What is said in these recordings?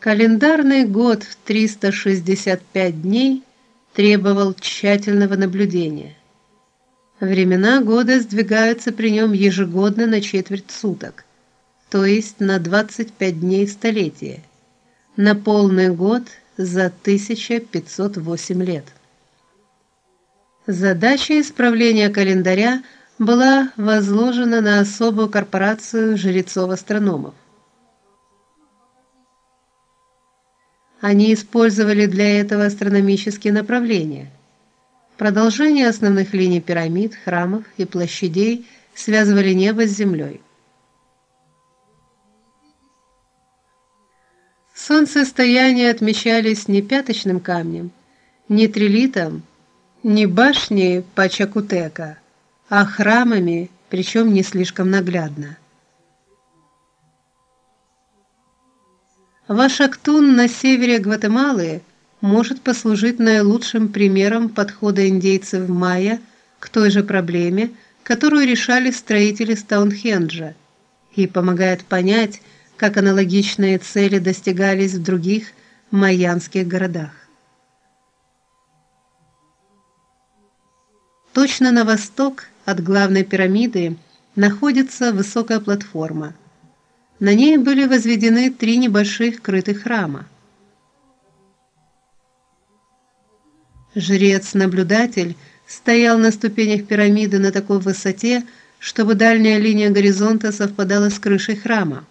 Календарный год в 365 дней требовал тщательного наблюдения. Времена года сдвигаются при нем ежегодно на четверть суток, то есть на 25 дней в столетие, на полный год за 1508 лет. Задача исправления календаря была возложена на особую корпорацию жрецов-астрономов. Они использовали для этого астрономические направления. Продолжение основных линий пирамид, храмов и площадей связывали небо с землей. Солнцестояния отмечались не пяточным камнем, не трилитом, не башней Пачакутека, а храмами, причем не слишком наглядно. Вашактун на севере Гватемалы может послужить наилучшим примером подхода индейцев майя к той же проблеме, которую решали строители Стоунхенджа, и помогает понять, как аналогичные цели достигались в других майянских городах. Точно на восток от главной пирамиды находится высокая платформа, на ней были возведены три небольших крытых храма. Жрец-наблюдатель стоял на ступенях пирамиды на такой высоте, чтобы дальняя линия горизонта совпадала с крышей храма.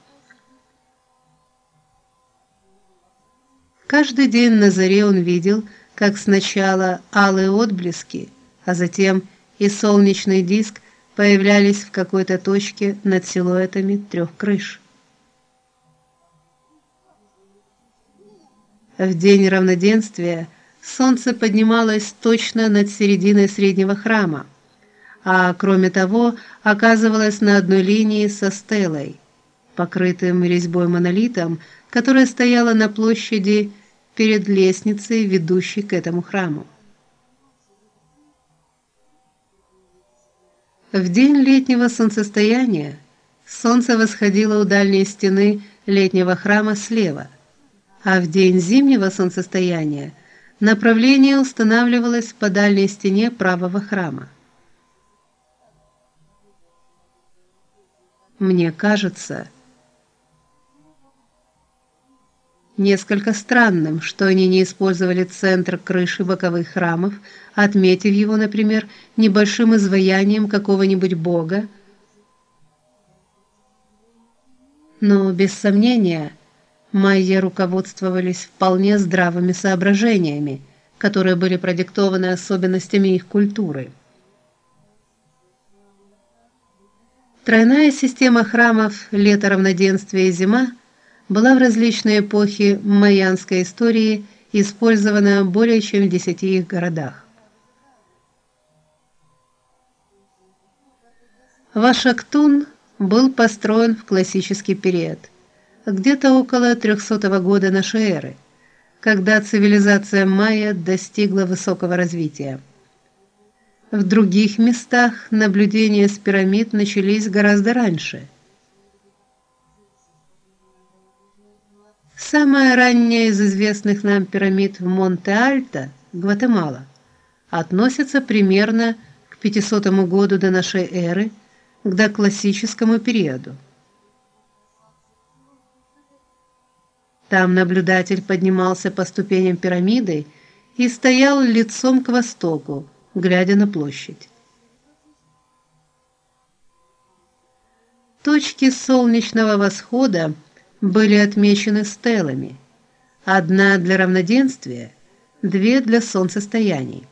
Каждый день на заре он видел, как сначала алые отблески, а затем и солнечный диск появлялись в какой-то точке над силуэтами трех крыш. В день равноденствия солнце поднималось точно над серединой среднего храма, а кроме того, оказывалось на одной линии со стелой, покрытым резьбой монолитом, которая стояла на площади перед лестницей, ведущей к этому храму. В день летнего солнцестояния солнце восходило у дальней стены летнего храма слева – а в день зимнего солнцестояния направление устанавливалось по дальней стене правого храма. Мне кажется, несколько странным, что они не использовали центр крыши боковых храмов, отметив его, например, небольшим изваянием какого-нибудь бога. Но без сомнения, майя руководствовались вполне здравыми соображениями, которые были продиктованы особенностями их культуры. Тройная система храмов лето равноденствия и зима была в различные эпохи майянской истории использована более чем в десяти их городах. Вашактун был построен в классический период – где-то около 300 года нашей эры, когда цивилизация майя достигла высокого развития. В других местах наблюдения с пирамид начались гораздо раньше. Самая ранняя из известных нам пирамид в Монте-Альто, Гватемала, относится примерно к 500 году до нашей эры, к доклассическому периоду. Там наблюдатель поднимался по ступеням пирамиды и стоял лицом к востоку, глядя на площадь. Точки солнечного восхода были отмечены стелами. Одна для равноденствия, две для солнцестояний.